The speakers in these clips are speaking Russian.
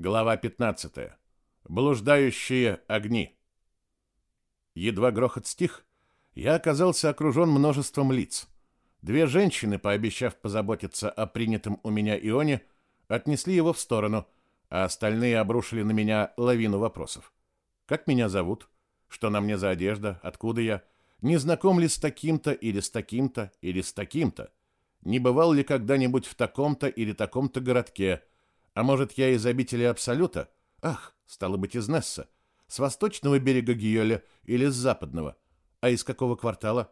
Глава 15. Блуждающие огни. Едва грохот стих, я оказался окружен множеством лиц. Две женщины, пообещав позаботиться о принятом у меня ионе, отнесли его в сторону, а остальные обрушили на меня лавину вопросов. Как меня зовут? Что на мне за одежда? Откуда я? Не знаком ли с таким-то или с таким-то или с таким-то? Не бывал ли когда-нибудь в таком-то или таком-то городке? А может, я из обители Абсолюта? Ах, стало быть, из Несса. С восточного берега Гиоля или с западного? А из какого квартала?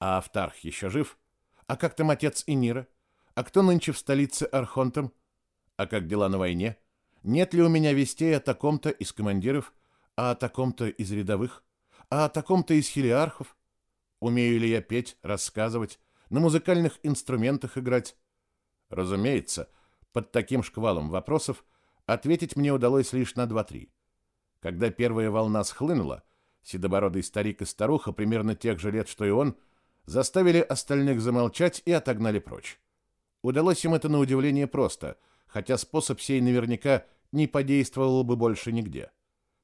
А Автарх еще жив? А как там отец Инира? А кто нынче в столице Архонтом? А как дела на войне? Нет ли у меня вестей о таком-то из командиров, а о таком-то из рядовых, а о таком-то из хилиархов? Умею ли я петь, рассказывать, на музыкальных инструментах играть? Разумеется, под таким шквалом вопросов ответить мне удалось лишь на два-три. Когда первая волна схлынула, седобородый старик и старуха, примерно тех же лет, что и он, заставили остальных замолчать и отогнали прочь. Удалось им это на удивление просто, хотя способ сей наверняка не подействовал бы больше нигде.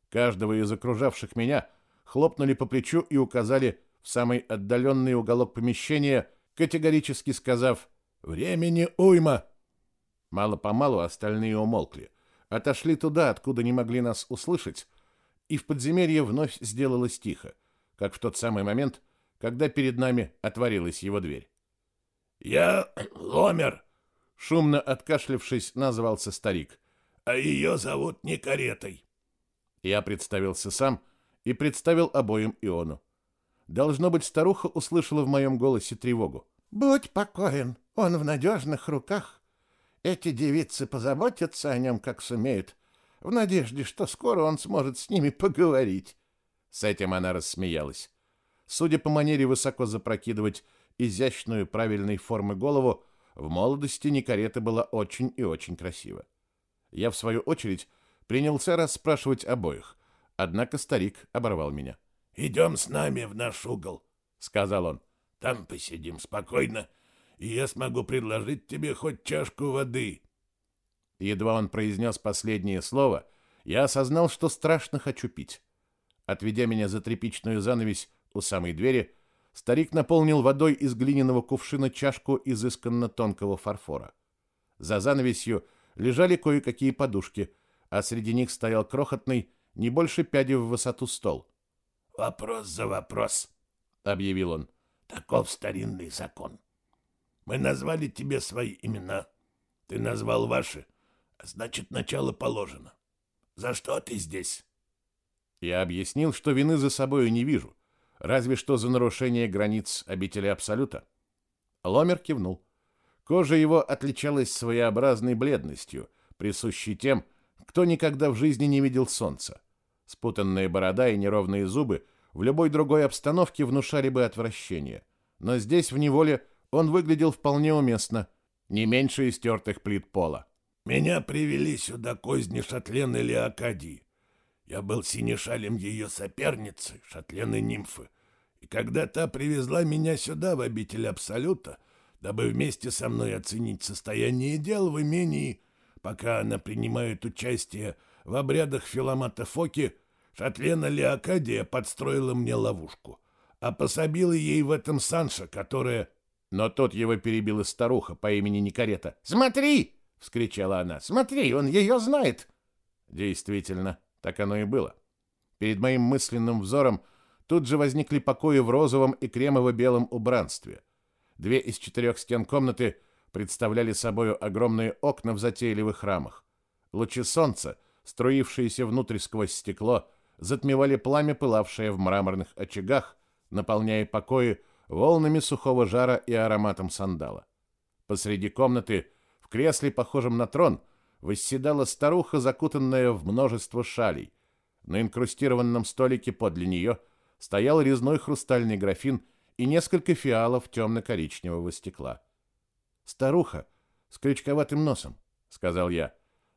Каждого из окружавших меня хлопнули по плечу и указали в самый отдаленный уголок помещения, категорически сказав «Времени уйма!» Мало-помалу остальные умолкли, отошли туда, откуда не могли нас услышать, и в подземелье вновь сделалось тихо, как в тот самый момент, когда перед нами отворилась его дверь. «Я Ломер», — шумно откашлявшись, назвался старик. «А ее зовут не каретой». Я представился сам и представил обоим Иону. Должно быть, старуха услышала в моем голосе тревогу. «Будь покоен, он в надежных руках. Эти девицы позаботятся о нем, как сумеют, в надежде, что скоро он сможет с ними поговорить. С этим она рассмеялась. Судя по манере высоко запрокидывать изящную правильной формы голову, в молодости Никарета была очень и очень красива. Я, в свою очередь, принялся расспрашивать обоих, однако старик оборвал меня. «Идем с нами в наш угол», — сказал он. «Там посидим спокойно и я смогу предложить тебе хоть чашку воды. Едва он произнес последнее слово, я осознал, что страшно хочу пить. Отведя меня за тряпичную занавесь у самой двери, старик наполнил водой из глиняного кувшина чашку изысканно тонкого фарфора. За занавесью лежали кое-какие подушки, а среди них стоял крохотный, не больше пяди в высоту стол. «Вопрос за вопрос», — объявил он. «Таков старинный закон. Мы назвали тебе свои имена. Ты назвал ваши, а значит, начало положено. За что ты здесь? Я объяснил, что вины за собою не вижу, разве что за нарушение границ обители Абсолюта. Ломер кивнул. Кожа его отличалась своеобразной бледностью, присущей тем, кто никогда в жизни не видел солнца. Спутанная борода и неровные зубы в любой другой обстановке внушали бы отвращение, но здесь в неволе он выглядел вполне уместно, не меньше истертых плит пола. «Меня привели сюда козни Шатлены Леокадии. Я был синешалем ее соперницы, Шатлены Нимфы, и когда та привезла меня сюда, в обитель Абсолюта, дабы вместе со мной оценить состояние дел в имении, пока она принимает участие в обрядах Филамата Фоки, Шатлена Леокадия подстроила мне ловушку, а пособила ей в этом Санша, которая но тот его перебила старуха по имени Никарета. «Смотри!» — вскричала она. «Смотри, он ее знает!» Действительно, так оно и было. Перед моим мысленным взором тут же возникли покои в розовом и кремово-белом убранстве. Две из четырех стен комнаты представляли собою огромные окна в затейливых рамах. Лучи солнца, струившиеся внутрь сквозь стекло, затмевали пламя, пылавшее в мраморных очагах, наполняя покои волнами сухого жара и ароматом сандала. Посреди комнаты, в кресле, похожем на трон, восседала старуха, закутанная в множество шалей. На инкрустированном столике подле нее стоял резной хрустальный графин и несколько фиалов темно-коричневого стекла. «Старуха с крючковатым носом», — сказал я.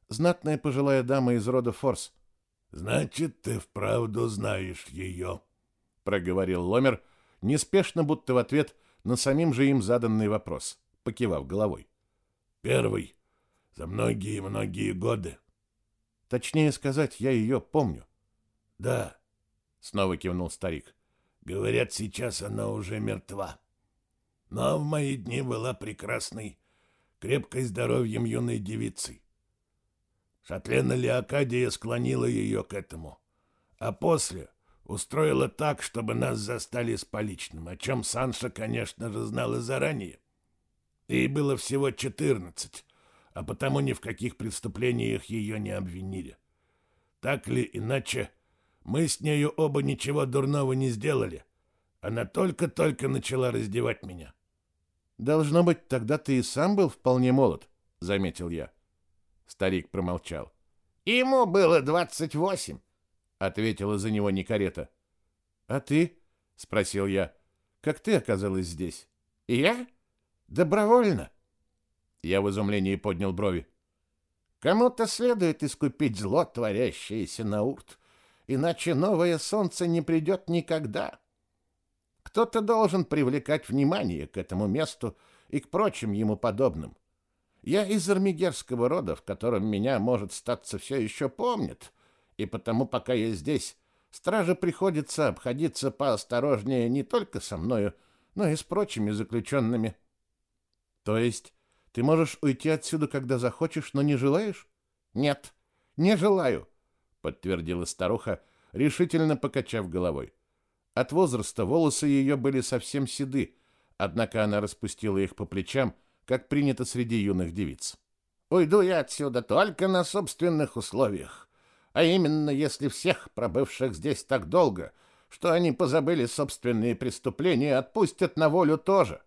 «Знатная пожилая дама из рода Форс». «Значит, ты вправду знаешь ее», — проговорил Ломер, — неспешно, будто в ответ на самим же им заданный вопрос, покивав головой. «Первый. За многие-многие годы». Точнее сказать, я ее помню. Да, снова кивнул старик. Говорят, сейчас она уже мертва. Но в мои дни была прекрасной, крепкой здоровьем юной девицей. Шатлена Леокадия склонила ее к этому, а после устроила так, чтобы нас застали с поличным, о чем Санша, конечно же, знала заранее. Ей было всего четырнадцать, а потому ни в каких преступлениях ее не обвинили. Так ли иначе, мы с нею оба ничего дурного не сделали. Она только-только начала раздевать меня. «Должно быть, тогда ты и сам был вполне молод», — заметил я. Старик промолчал. «Ему было двадцать восемь», — ответила за него Никарета. «А ты?» — спросил я. «Как ты оказалась здесь?» «Я? Добровольно». Я в изумлении поднял брови. «Кому-то следует искупить зло, творящееся на урт, иначе новое солнце не придет никогда». Кто-то должен привлекать внимание к этому месту и к прочим ему подобным. Я из армигерского рода, в котором меня, может, статься все еще помнит, и потому, пока я здесь, страже приходится обходиться поосторожнее не только со мною, но и с прочими заключенными. То есть ты можешь уйти отсюда, когда захочешь, но не желаешь? Нет, не желаю, подтвердила старуха, решительно покачав головой. От возраста волосы ее были совсем седы, однако она распустила их по плечам, как принято среди юных девиц. «Уйду я отсюда только на собственных условиях, а именно если всех, пробывших здесь так долго, что они позабыли собственные преступления, отпустят на волю тоже».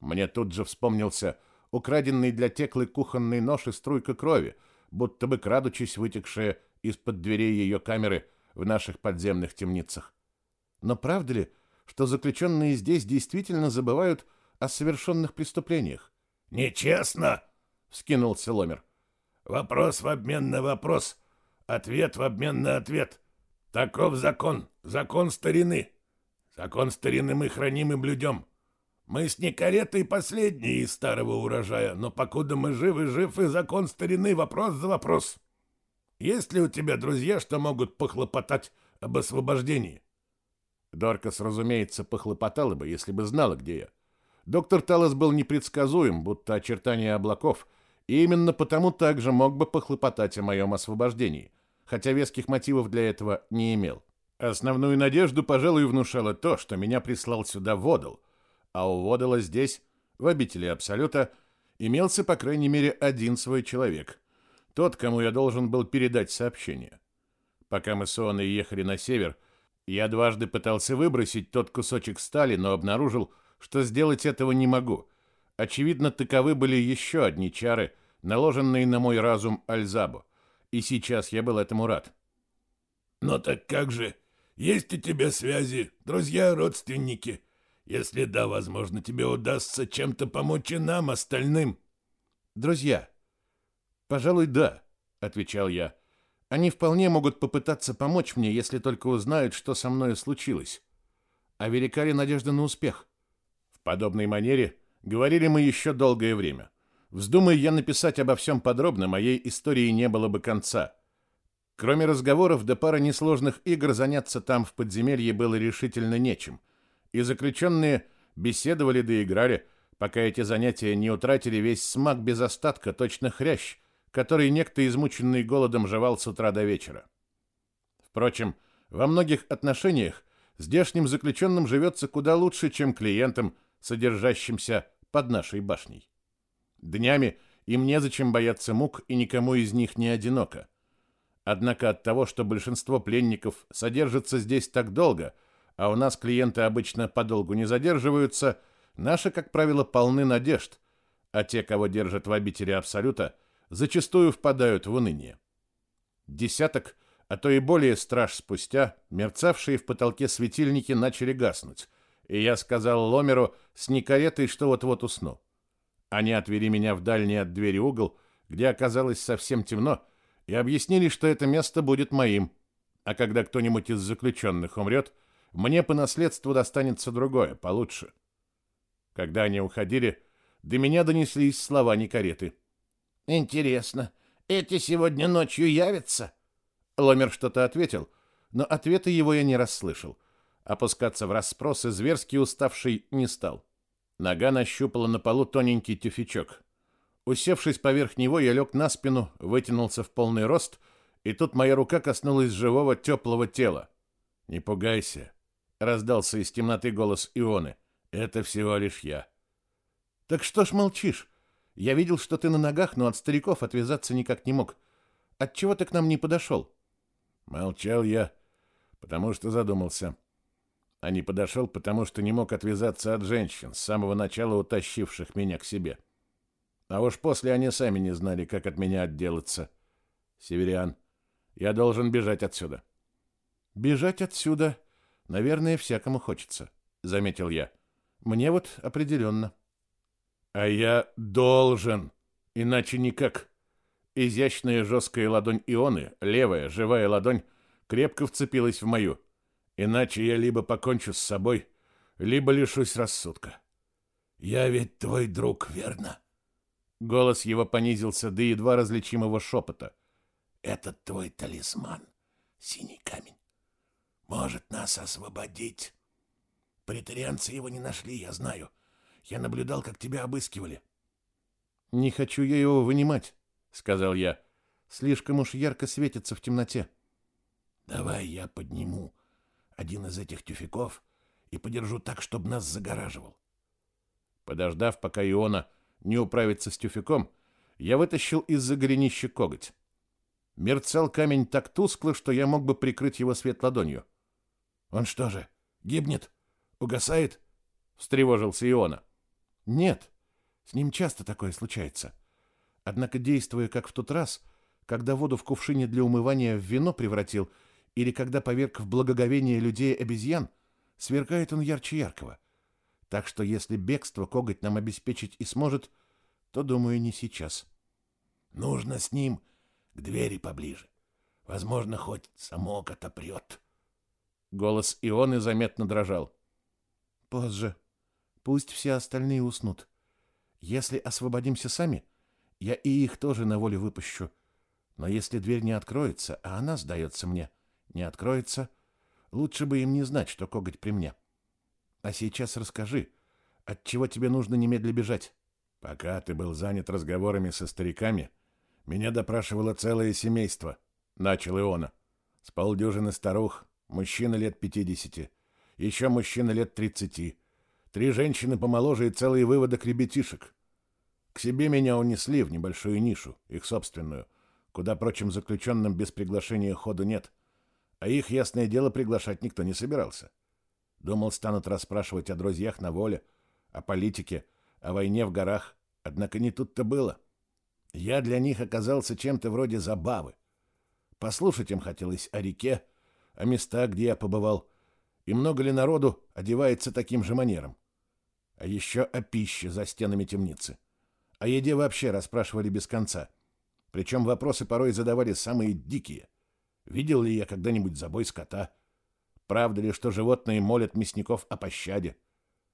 Мне тут же вспомнился украденный для Теклы кухонный нож и струйка крови, будто бы крадучись вытекшая из-под дверей ее камеры в наших подземных темницах. Но правда ли, что заключенные здесь действительно забывают о совершенных преступлениях? Нечестно, вскинулся Ломер. Вопрос в обмен на вопрос, ответ в обмен на ответ. Таков закон, закон старины. Закон старины мы храним и блюдем. Мы с Никаретой последние из старого урожая, но покуда мы живы, жив и закон старины, вопрос за вопрос. Есть ли у тебя друзья, что могут похлопотать об освобождении? Доркас, разумеется, похлопотала бы, если бы знала, где я. Доктор Талос был непредсказуем, будто очертания облаков, и именно потому также мог бы похлопотать о моем освобождении, хотя веских мотивов для этого не имел. Основную надежду, пожалуй, внушало то, что меня прислал сюда Водол, а у Водола здесь, в обители Абсолюта, имелся, по крайней мере, один свой человек, тот, кому я должен был передать сообщение. Пока мы с Оной ехали на север, я дважды пытался выбросить тот кусочек стали, но обнаружил, что сделать этого не могу. Очевидно, таковы были еще одни чары, наложенные на мой разум Альзабу, и сейчас я был этому рад. «Но так как же? Есть у тебя связи, друзья, родственники? Если да, возможно, тебе удастся чем-то помочь и нам, остальным». «Друзья?» «Пожалуй, да», — отвечал я. Они вполне могут попытаться помочь мне, если только узнают, что со мной случилось. А велика ли надежда на успех? В подобной манере говорили мы еще долгое время. Вздумай я написать обо всем подробно, моей истории не было бы конца. Кроме разговоров да пары несложных игр, заняться там в подземелье было решительно нечем. И заключенные беседовали да играли, пока эти занятия не утратили весь смак без остатка, точно хрящ, который некто измученный голодом жевал с утра до вечера. Впрочем, во многих отношениях здешним заключенным живется куда лучше, чем клиентам, содержащимся под нашей башней. Днями им незачем бояться мук, и никому из них не одиноко. Однако от того, что большинство пленников содержится здесь так долго, а у нас клиенты обычно подолгу не задерживаются, наши, как правило, полны надежд, а те, кого держат в обители Абсолюта, зачастую впадают в уныние. Десяток, а то и более страж спустя, мерцавшие в потолке светильники начали гаснуть, и я сказал Ломеру с Никаретой, что вот-вот усну. Они отвели меня в дальний от двери угол, где оказалось совсем темно, и объяснили, что это место будет моим, а когда кто-нибудь из заключенных умрет, мне по наследству достанется другое, получше. Когда они уходили, до меня донеслись слова Никареты — Интересно, Эти сегодня ночью явятся?» Ломер что-то ответил, но ответа его я не расслышал. Опускаться в расспросы зверски уставший не стал. Нога нащупала на полу тоненький тюфячок. Усевшись поверх него, я лег на спину, вытянулся в полный рост, и тут моя рука коснулась живого теплого тела. «Не пугайся», — раздался из темноты голос Ионы. «Это всего лишь я». «Так что ж молчишь? Я видел, что ты на ногах, но от стариков отвязаться никак не мог. Отчего ты к нам не подошел?» Молчал я, потому что задумался. А не подошел, потому что не мог отвязаться от женщин, с самого начала утащивших меня к себе. А уж после они сами не знали, как от меня отделаться. Северян, я должен бежать отсюда. Бежать отсюда, наверное, всякому хочется, заметил я. Мне вот определенно. А я должен, иначе никак. Изящная жесткая ладонь Ионы, левая, живая ладонь, крепко вцепилась в мою. Иначе я либо покончу с собой, либо лишусь рассудка. Я ведь твой друг, верно? Голос его понизился до едва различимого шепота. Этот твой талисман, синий камень, может нас освободить. Претарианцы его не нашли, я знаю. Я наблюдал, как тебя обыскивали. Не хочу я его вынимать, сказал я. Слишком уж ярко светится в темноте. Давай я подниму один из этих тюфяков и подержу так, чтобы нас загораживал. Подождав, пока Иона не управится с тюфяком, я вытащил из-за горенища коготь. Мерцал камень так тускло, что я мог бы прикрыть его свет ладонью. «Он что же, гибнет? Угасает?» — встревожился Иона. «Нет, с ним часто такое случается. Однако, действуя как в тот раз, когда воду в кувшине для умывания в вино превратил, или когда поверг в благоговение людей обезьян, сверкает он ярче яркого. Так что если бегство коготь нам обеспечить и сможет, то, думаю, не сейчас. Нужно с ним к двери поближе. Возможно, хоть самок отопрет. Голос Ионы заметно дрожал. Позже. Пусть все остальные уснут. Если освободимся сами, я и их тоже на волю выпущу. Но если дверь не откроется, а она, сдается мне, не откроется, лучше бы им не знать, что коготь при мне. А сейчас расскажи, от чего тебе нужно немедля бежать? Пока ты был занят разговорами со стариками, меня допрашивало целое семейство, начал Иона. С полдюжины старух, мужчина лет пятидесяти, еще мужчина лет тридцати, три женщины помоложе и целый выводок ребятишек. К себе меня унесли в небольшую нишу, их собственную, куда прочим заключенным без приглашения ходу нет. А их, ясное дело, приглашать никто не собирался. Думал, станут расспрашивать о друзьях на воле, о политике, о войне в горах. Однако не тут-то было. Я для них оказался чем-то вроде забавы. Послушать им хотелось о реке, о местах, где я побывал, и много ли народу одевается таким же манером. А еще о пище за стенами темницы. О еде вообще расспрашивали без конца. Причем вопросы порой задавали самые дикие. Видел ли я когда-нибудь забой скота? Правда ли, что животные молят мясников о пощаде?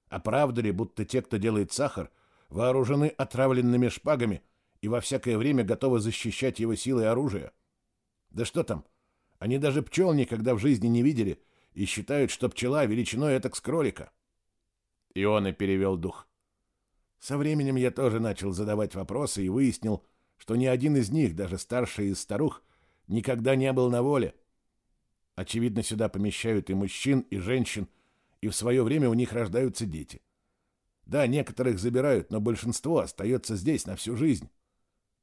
А правда ли, будто те, кто делает сахар, вооружены отравленными шпагами и во всякое время готовы защищать его силой оружия? Да что там, они даже пчел никогда в жизни не видели и считают, что пчела величиной этак с кролика. И он и перевел дух. Со временем я тоже начал задавать вопросы и выяснил, что ни один из них, даже старший из старух, никогда не был на воле. Очевидно, сюда помещают и мужчин, и женщин, и в свое время у них рождаются дети. Да, некоторых забирают, но большинство остается здесь на всю жизнь.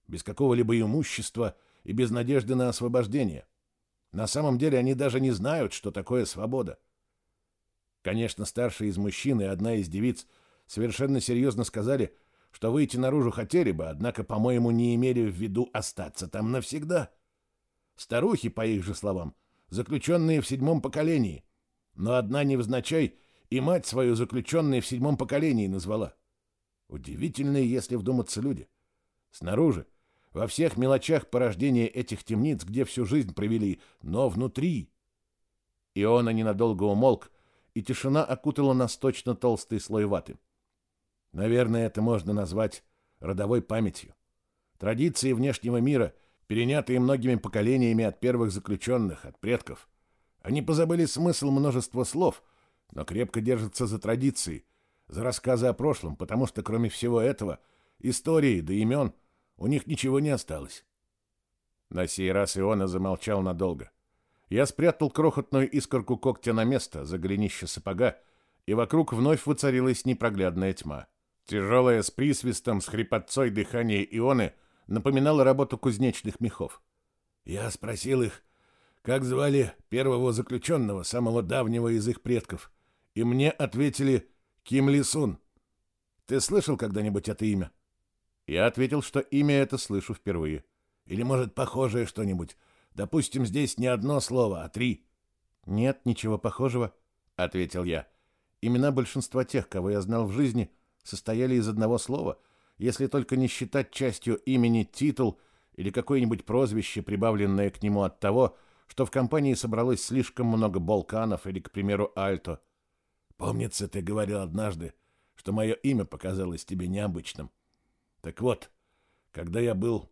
Без какого-либо имущества и без надежды на освобождение. На самом деле они даже не знают, что такое свобода. Конечно, старший из мужчин и одна из девиц – совершенно серьезно сказали, что выйти наружу хотели бы, однако, по-моему, не имели в виду остаться там навсегда. Старухи, по их же словам, заключенные в седьмом поколении, но одна невзначай и мать свою заключенной в седьмом поколении назвала. Удивительные, если вдуматься, люди. Снаружи, во всех мелочах порождения этих темниц, где всю жизнь провели, но внутри. Иона ненадолго умолк, и тишина окутала нас точно толстый слой ваты. Наверное, это можно назвать родовой памятью. Традиции внешнего мира перенятые многими поколениями от первых заключенных, от предков. Они позабыли смысл множества слов, но крепко держатся за традиции, за рассказы о прошлом, потому что кроме всего этого, истории да имен, у них ничего не осталось. На сей раз Иона замолчал надолго. Я спрятал крохотную искорку когтя на место за голенище сапога, и вокруг вновь воцарилась непроглядная тьма. Тяжелое с присвистом, с хрипотцой дыхание Ионы напоминало работу кузнечных мехов. Я спросил их, как звали первого заключенного, самого давнего из их предков, и мне ответили Ким Ли Сун. Ты слышал когда-нибудь это имя? Я ответил, что имя это слышу впервые. Или, может, похожее что-нибудь? Допустим, здесь не одно слово, а три. Нет, ничего похожего, ответил я. Имена большинства тех, кого я знал в жизни, состояли из одного слова, если только не считать частью имени титул или какое-нибудь прозвище, прибавленное к нему от того, что в компании собралось слишком много болканов или, к примеру, альто. Помнится, ты говорил однажды, что мое имя показалось тебе необычным. Так вот, когда я был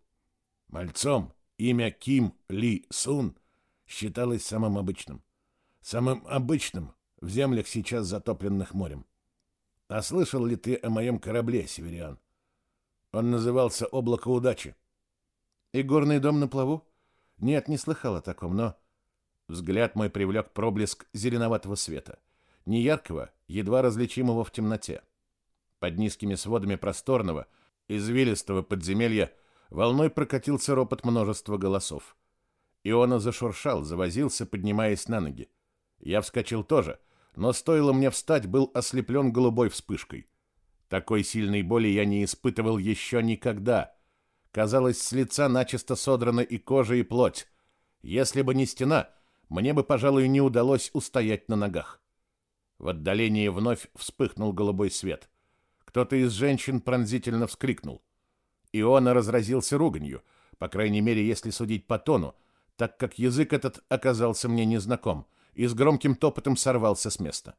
мальцом, имя Ким Ли Сун считалось самым обычным. Самым обычным в землях, сейчас затопленных морем. А слышал ли ты о моем корабле, Севериан? Он назывался «Облако удачи». И горный дом на плаву? Нет, не слыхал о таком, но... Взгляд мой привлек проблеск зеленоватого света. Не яркого, едва различимого в темноте. Под низкими сводами просторного, извилистого подземелья волной прокатился ропот множества голосов. Иона зашуршал, завозился, поднимаясь на ноги. Я вскочил тоже, но стоило мне встать, был ослеплен голубой вспышкой. Такой сильной боли я не испытывал еще никогда. Казалось, с лица начисто содрана и кожа, и плоть. Если бы не стена, мне бы, пожалуй, не удалось устоять на ногах. В отдалении вновь вспыхнул голубой свет. Кто-то из женщин пронзительно вскрикнул. Иона разразился руганью, по крайней мере, если судить по тону, так как язык этот оказался мне незнаком — и с громким топотом сорвался с места.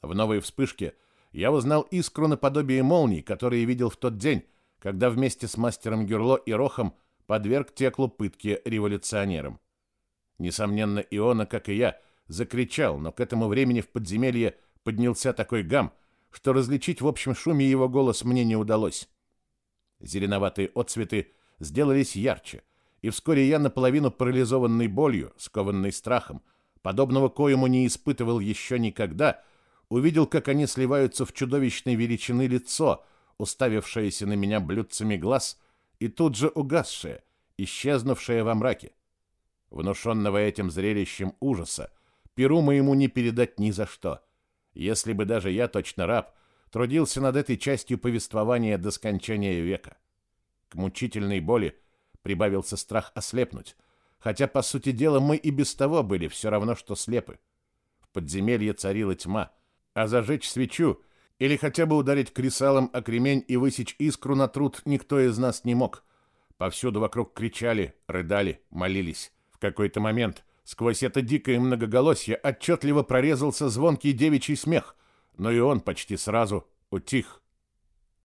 В новой вспышке я узнал искру наподобие молний, которые видел в тот день, когда вместе с мастером Гюрло и Рохом подверг Теклу пытке революционерам. Несомненно, Иона, как и я, закричал, но к этому времени в подземелье поднялся такой гам, что различить в общем шуме его голос мне не удалось. Зеленоватые отцветы сделались ярче, и вскоре я, наполовину парализованный болью, скованный страхом, подобного коему не испытывал еще никогда, увидел, как они сливаются в чудовищной величины лицо, уставившееся на меня блюдцами глаз, и тут же угасшее, исчезнувшее во мраке. Внушенного этим зрелищем ужаса, перу моему не передать ни за что. Если бы даже я, точно раб, трудился над этой частью повествования до скончания века. К мучительной боли прибавился страх ослепнуть, хотя, по сути дела, мы и без того были все равно, что слепы. В подземелье царила тьма, а зажечь свечу или хотя бы ударить кресалом о кремень и высечь искру на труд никто из нас не мог. Повсюду вокруг кричали, рыдали, молились. В какой-то момент сквозь это дикое многоголосье отчетливо прорезался звонкий девичий смех, но и он почти сразу утих.